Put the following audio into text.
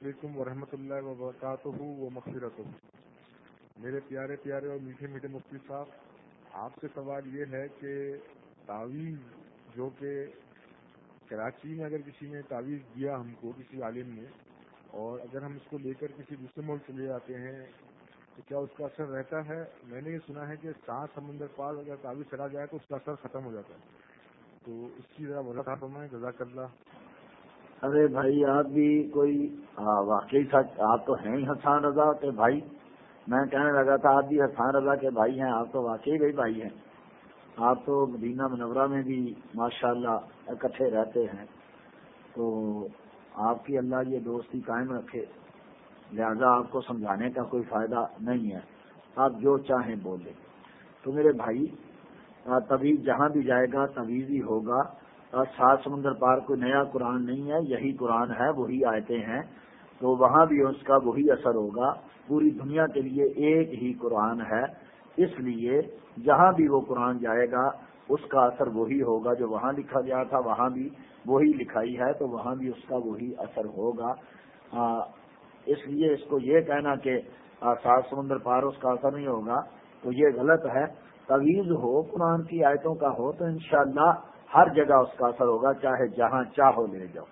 علیکم ورحمۃ اللہ وبرکاتہ و مغفرت میرے پیارے پیارے اور میٹھے میٹھے مفتی صاحب، آپ سے سوال یہ ہے کہ تعویذ جو کہ کراچی میں اگر کسی نے تعویذ دیا ہم کو کسی عالم نے، اور اگر ہم اس کو لے کر کسی دوسرے ملک چلے جاتے ہیں، تو کیا اس کا اثر رہتا ہے؟ میں نے یہ سنا ہے کہ سات سمندر پار اگر تعویذ چلا جائے تو اس کا اثر ختم ہو جاتا ہے۔ تو اس کی ذرا وضاحت فرمائیں۔ جزاک اللہ۔ ارے بھائی، آپ بھی کوئی ہاں، واقعی سچ، آپ تو ہیں ہی حسان رضا کے بھائی۔ میں کہنے لگا تھا، آپ بھی حسان رضا کے بھائی ہیں، آپ تو واقعی بھائی بھائی ہیں۔ آپ تو مدینہ منورہ میں بھی ماشاء اللہ اکٹھے رہتے ہیں۔ تو آپ کی اللہ یہ دوستی قائم رکھے، لہذا آپ کو سمجھانے کا کوئی فائدہ نہیں ہے۔ آپ جو چاہیں بولیں تو میرے بھائی تبھی جہاں بھی جائے گا، تبھی بھی ہوگا۔ سات سمندر پار کوئی نیا قرآن نہیں ہے، یہی قرآن ہے، وہی آئے ہیں، تو وہاں بھی اس کا وہی اثر ہوگا۔ پوری دنیا کے لیے ایک ہی قرآن ہے، اس لیے جہاں بھی وہ قرآن جائے گا، اس کا اثر وہی ہوگا۔ جو وہاں لکھا گیا تھا، وہاں بھی وہی لکھائی ہے، تو وہاں بھی اس کا وہی اثر ہوگا۔ اس لیے اس کو یہ کہنا کہ سات سمندر پار اس کا اثر نہیں ہوگا، تو یہ غلط ہے۔ طویز ہو قرآن کی آیتوں کا، ہو تو انشاءاللہ ہر جگہ اس کا اثر ہوگا چاہے جہاں چاہو لے جاؤ۔